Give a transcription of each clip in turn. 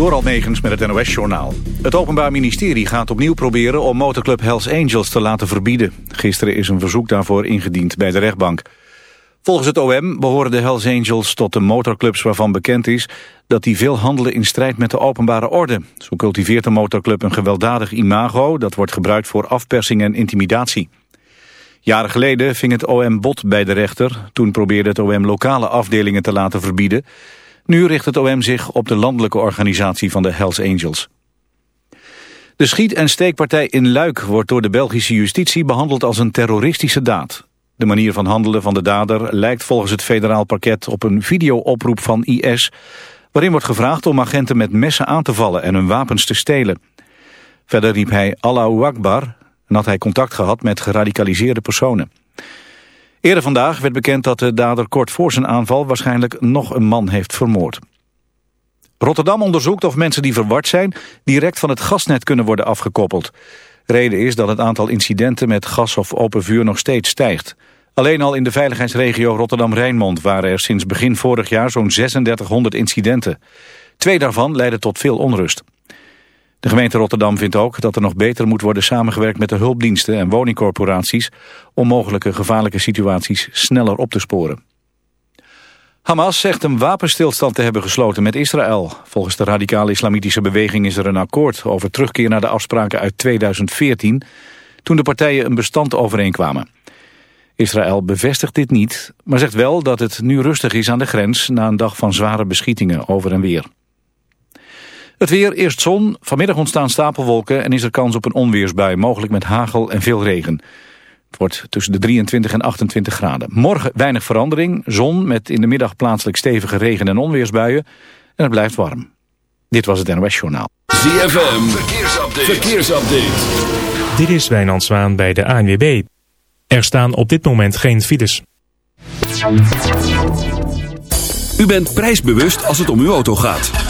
Door Almegens met het NOS-journaal. Het Openbaar Ministerie gaat opnieuw proberen om motorclub Hells Angels te laten verbieden. Gisteren is een verzoek daarvoor ingediend bij de rechtbank. Volgens het OM behoren de Hells Angels tot de motorclubs waarvan bekend is... dat die veel handelen in strijd met de openbare orde. Zo cultiveert de motorclub een gewelddadig imago... dat wordt gebruikt voor afpersing en intimidatie. Jaren geleden ving het OM bot bij de rechter. Toen probeerde het OM lokale afdelingen te laten verbieden... Nu richt het OM zich op de landelijke organisatie van de Hells Angels. De schiet- en steekpartij in Luik wordt door de Belgische justitie behandeld als een terroristische daad. De manier van handelen van de dader lijkt volgens het federaal parket op een videooproep van IS... waarin wordt gevraagd om agenten met messen aan te vallen en hun wapens te stelen. Verder riep hij Allahu Akbar en had hij contact gehad met geradicaliseerde personen. Eerder vandaag werd bekend dat de dader kort voor zijn aanval waarschijnlijk nog een man heeft vermoord. Rotterdam onderzoekt of mensen die verward zijn direct van het gasnet kunnen worden afgekoppeld. Reden is dat het aantal incidenten met gas of open vuur nog steeds stijgt. Alleen al in de veiligheidsregio Rotterdam-Rijnmond waren er sinds begin vorig jaar zo'n 3600 incidenten. Twee daarvan leidden tot veel onrust. De gemeente Rotterdam vindt ook dat er nog beter moet worden samengewerkt met de hulpdiensten en woningcorporaties om mogelijke gevaarlijke situaties sneller op te sporen. Hamas zegt een wapenstilstand te hebben gesloten met Israël. Volgens de radicale islamitische beweging is er een akkoord over terugkeer naar de afspraken uit 2014, toen de partijen een bestand overeenkwamen. Israël bevestigt dit niet, maar zegt wel dat het nu rustig is aan de grens na een dag van zware beschietingen over en weer. Het weer, eerst zon, vanmiddag ontstaan stapelwolken en is er kans op een onweersbui, mogelijk met hagel en veel regen. Het wordt tussen de 23 en 28 graden. Morgen weinig verandering, zon met in de middag plaatselijk stevige regen- en onweersbuien en het blijft warm. Dit was het NOS Journaal. ZFM, verkeersupdate. verkeersupdate. Dit is Wijnand Zwaan bij de ANWB. Er staan op dit moment geen files. U bent prijsbewust als het om uw auto gaat.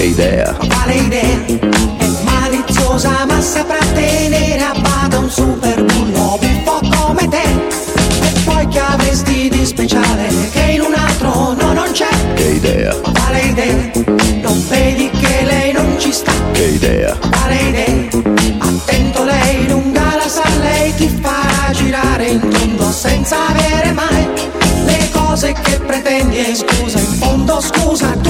Che idea, Quale idea? È maliziosa ma saprà tenere a bada un super bullo buffo come te. E poi che avresti di speciale che in un altro no non c'è? che idea, Quale idea? Non vedi che lei non ci sta? che idea, Quale idea? Attento lei lunga la sa, lei ti farà girare in tondo senza avere mai le cose che pretendi e scusa, in fondo scusa, tu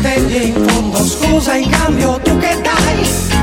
pretende un scusa in cambio tu che dai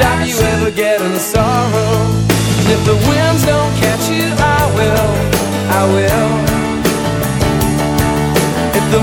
stop you ever getting sorrow. And if the winds don't catch you, I will, I will. If the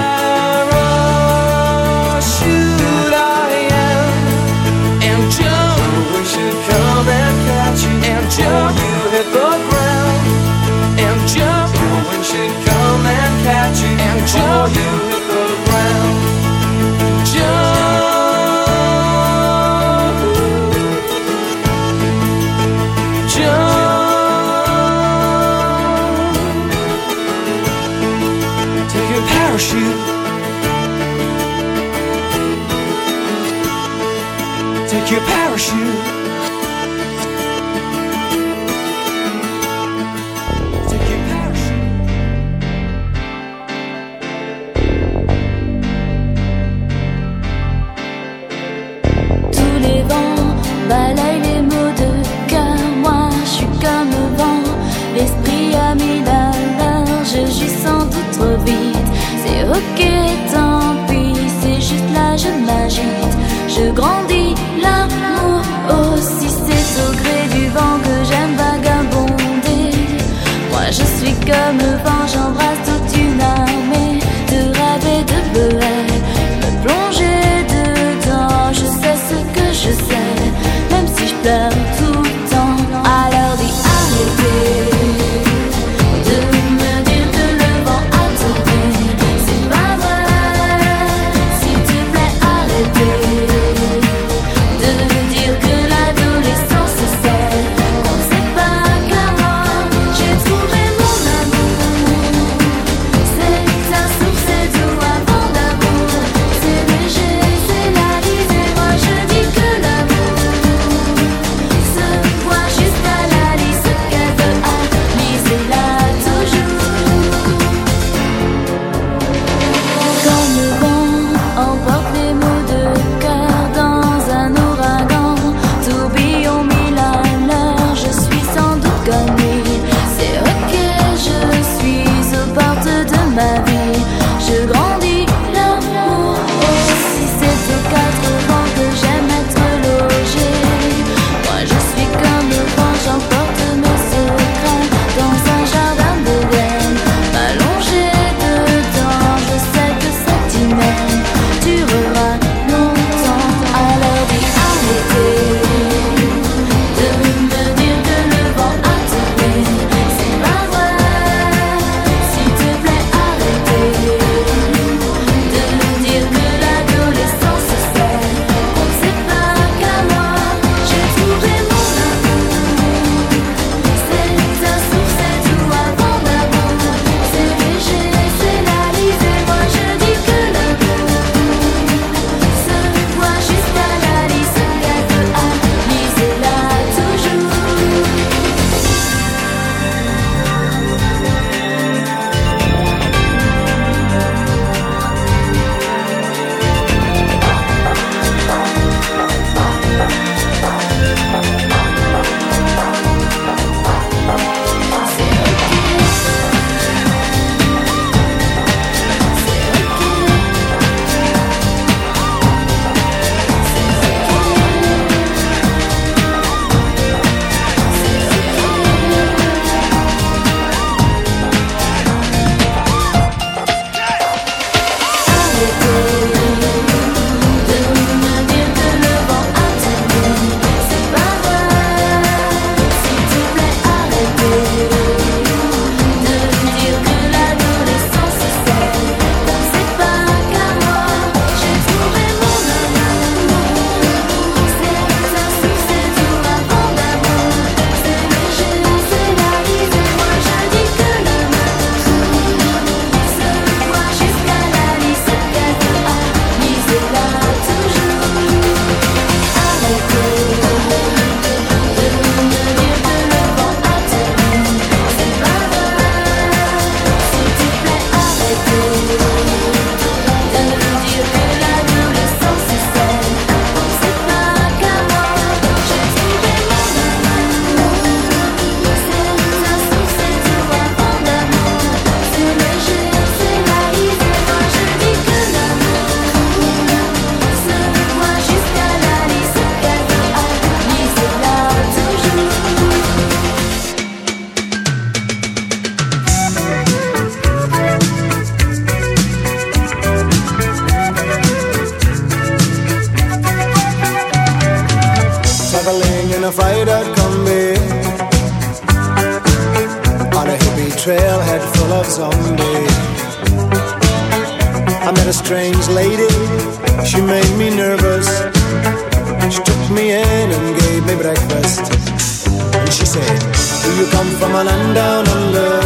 Jump, jump. Take your parachute. Take your parachute. gömül breakfast. And she said, Do you come from a land down under?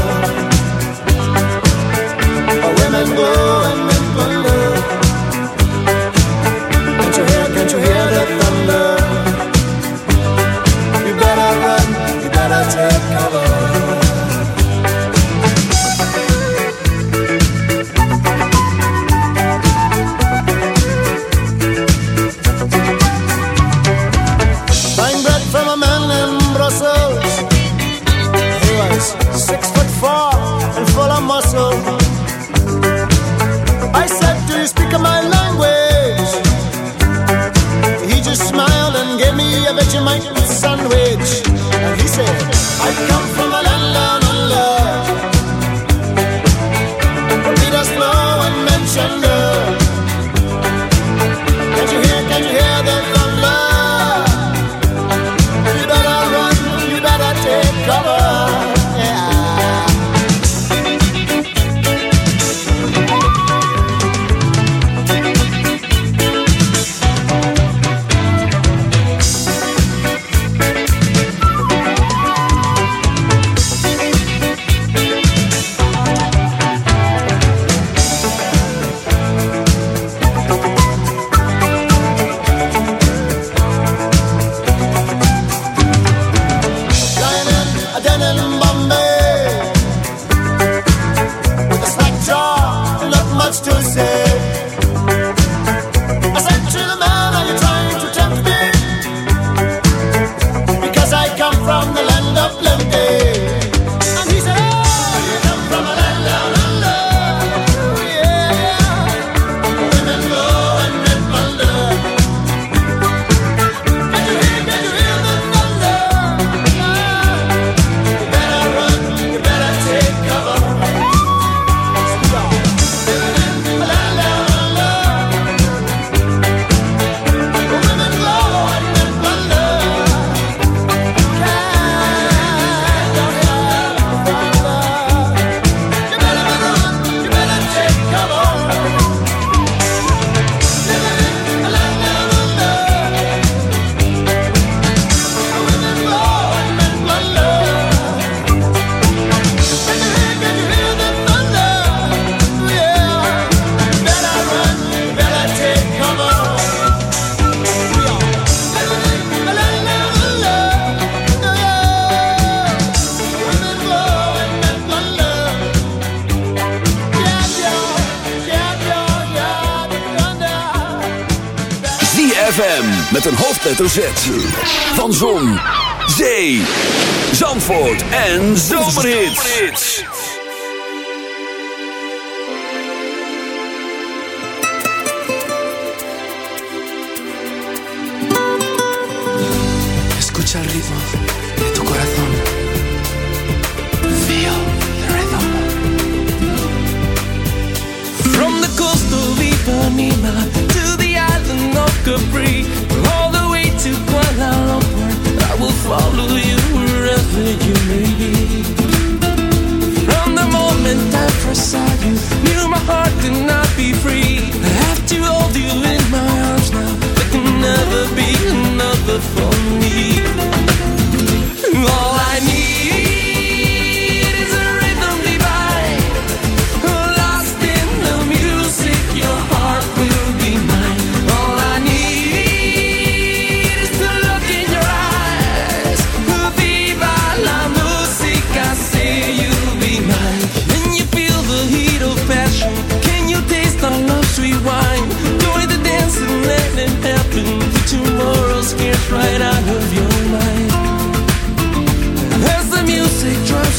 need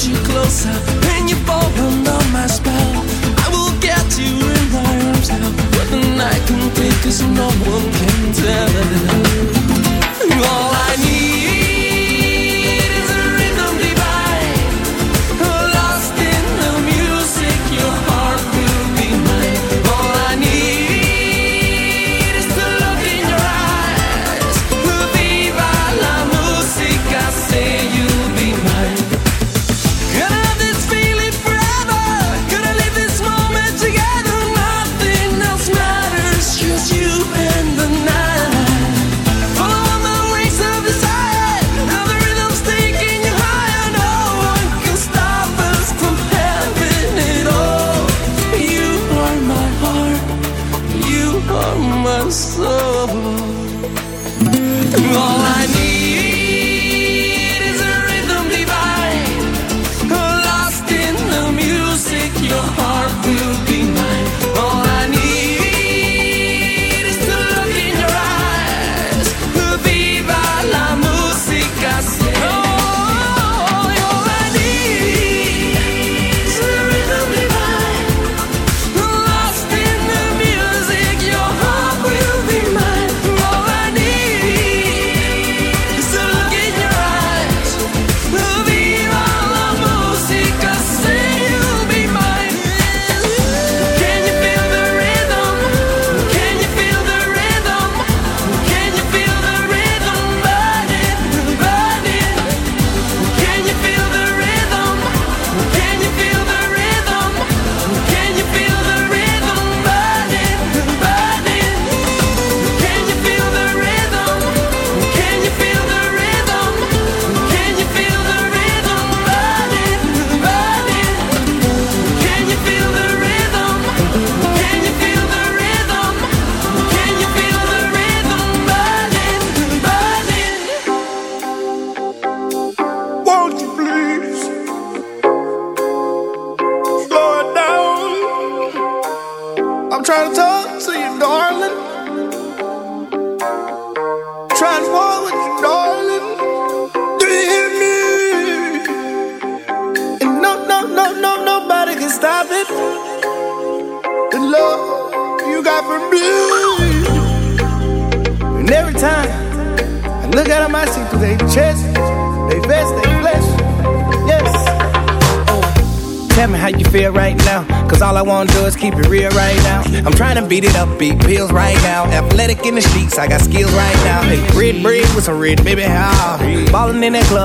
you closer and you fall under my spell. I will get you in my arms now. What the night can take, cause no one can tell. All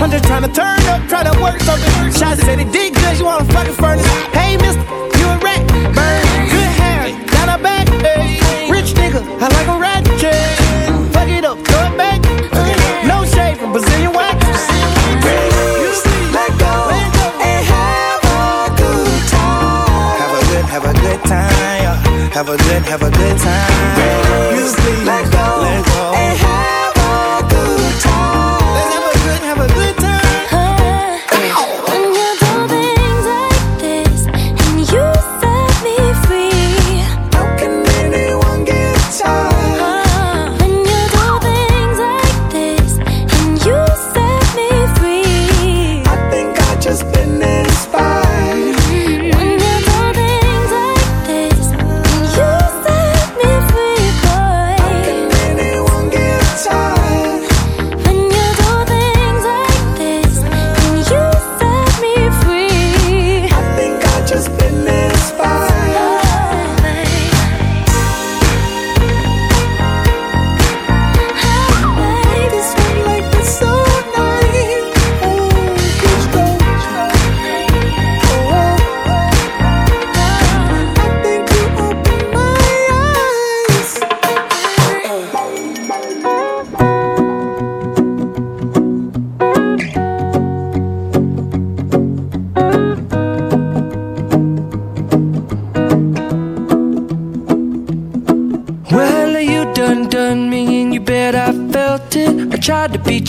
I'm just trying to turn up, try to work something. Shots said it did good, you wanna fucking furnace. Hey, mister, you a rat. Burn, good hair, down her back. Hey, rich nigga, I like a rat. Fuck it up, throw it back. No shade from Brazilian wax. Let go and have a good time. Have a good, have a good time. Have a good, have a good time. You sleep, let go,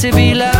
to be loved,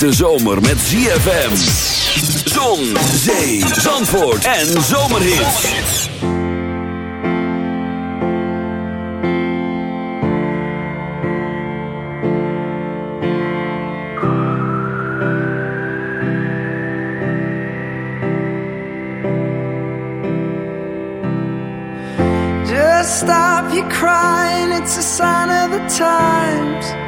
Hete zomer met ZFM. Zon, zee, zandvoort en zomerhits. Just stop your crying, it's a sign of the times.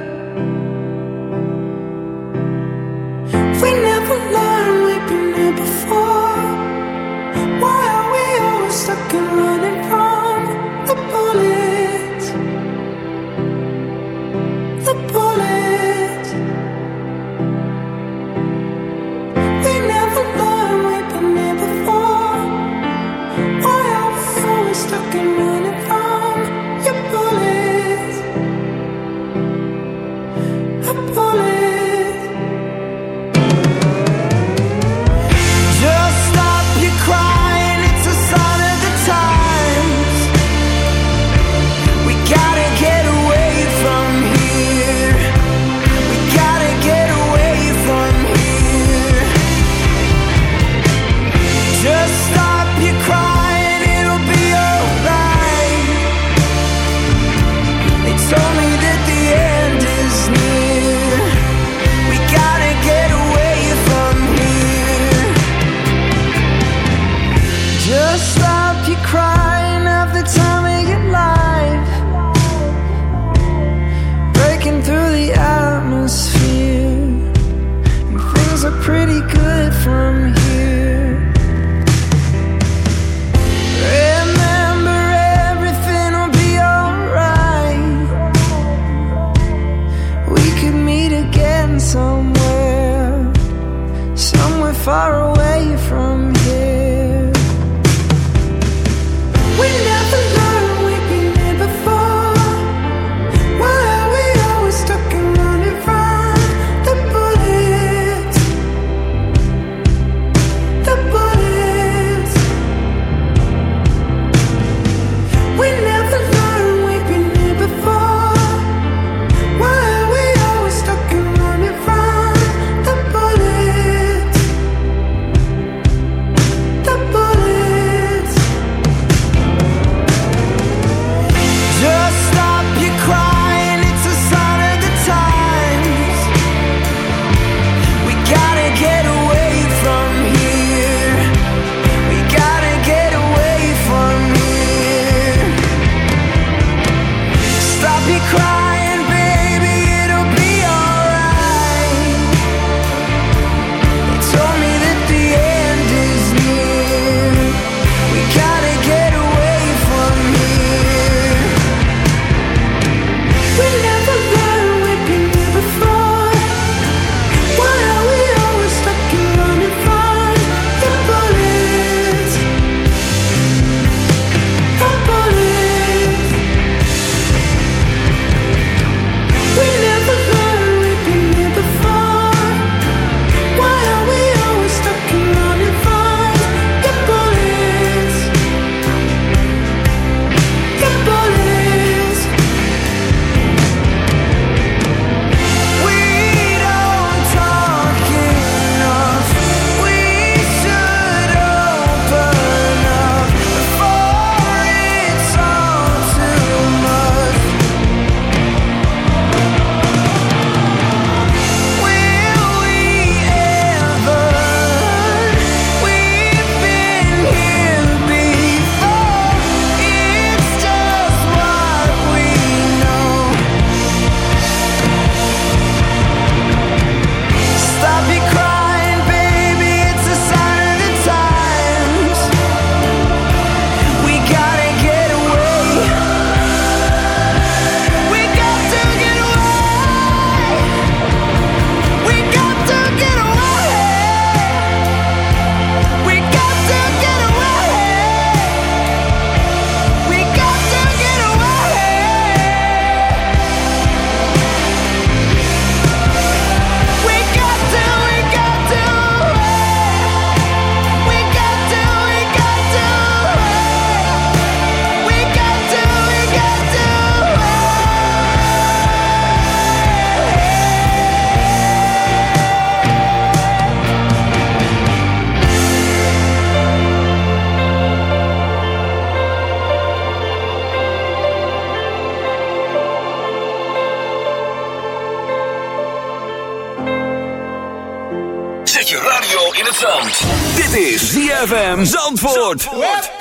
ZFM Zandvoort. Zandvoort.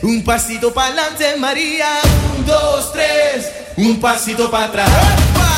Un, un pasito para adelante María. Un, dos, tres, un pasito para atrás.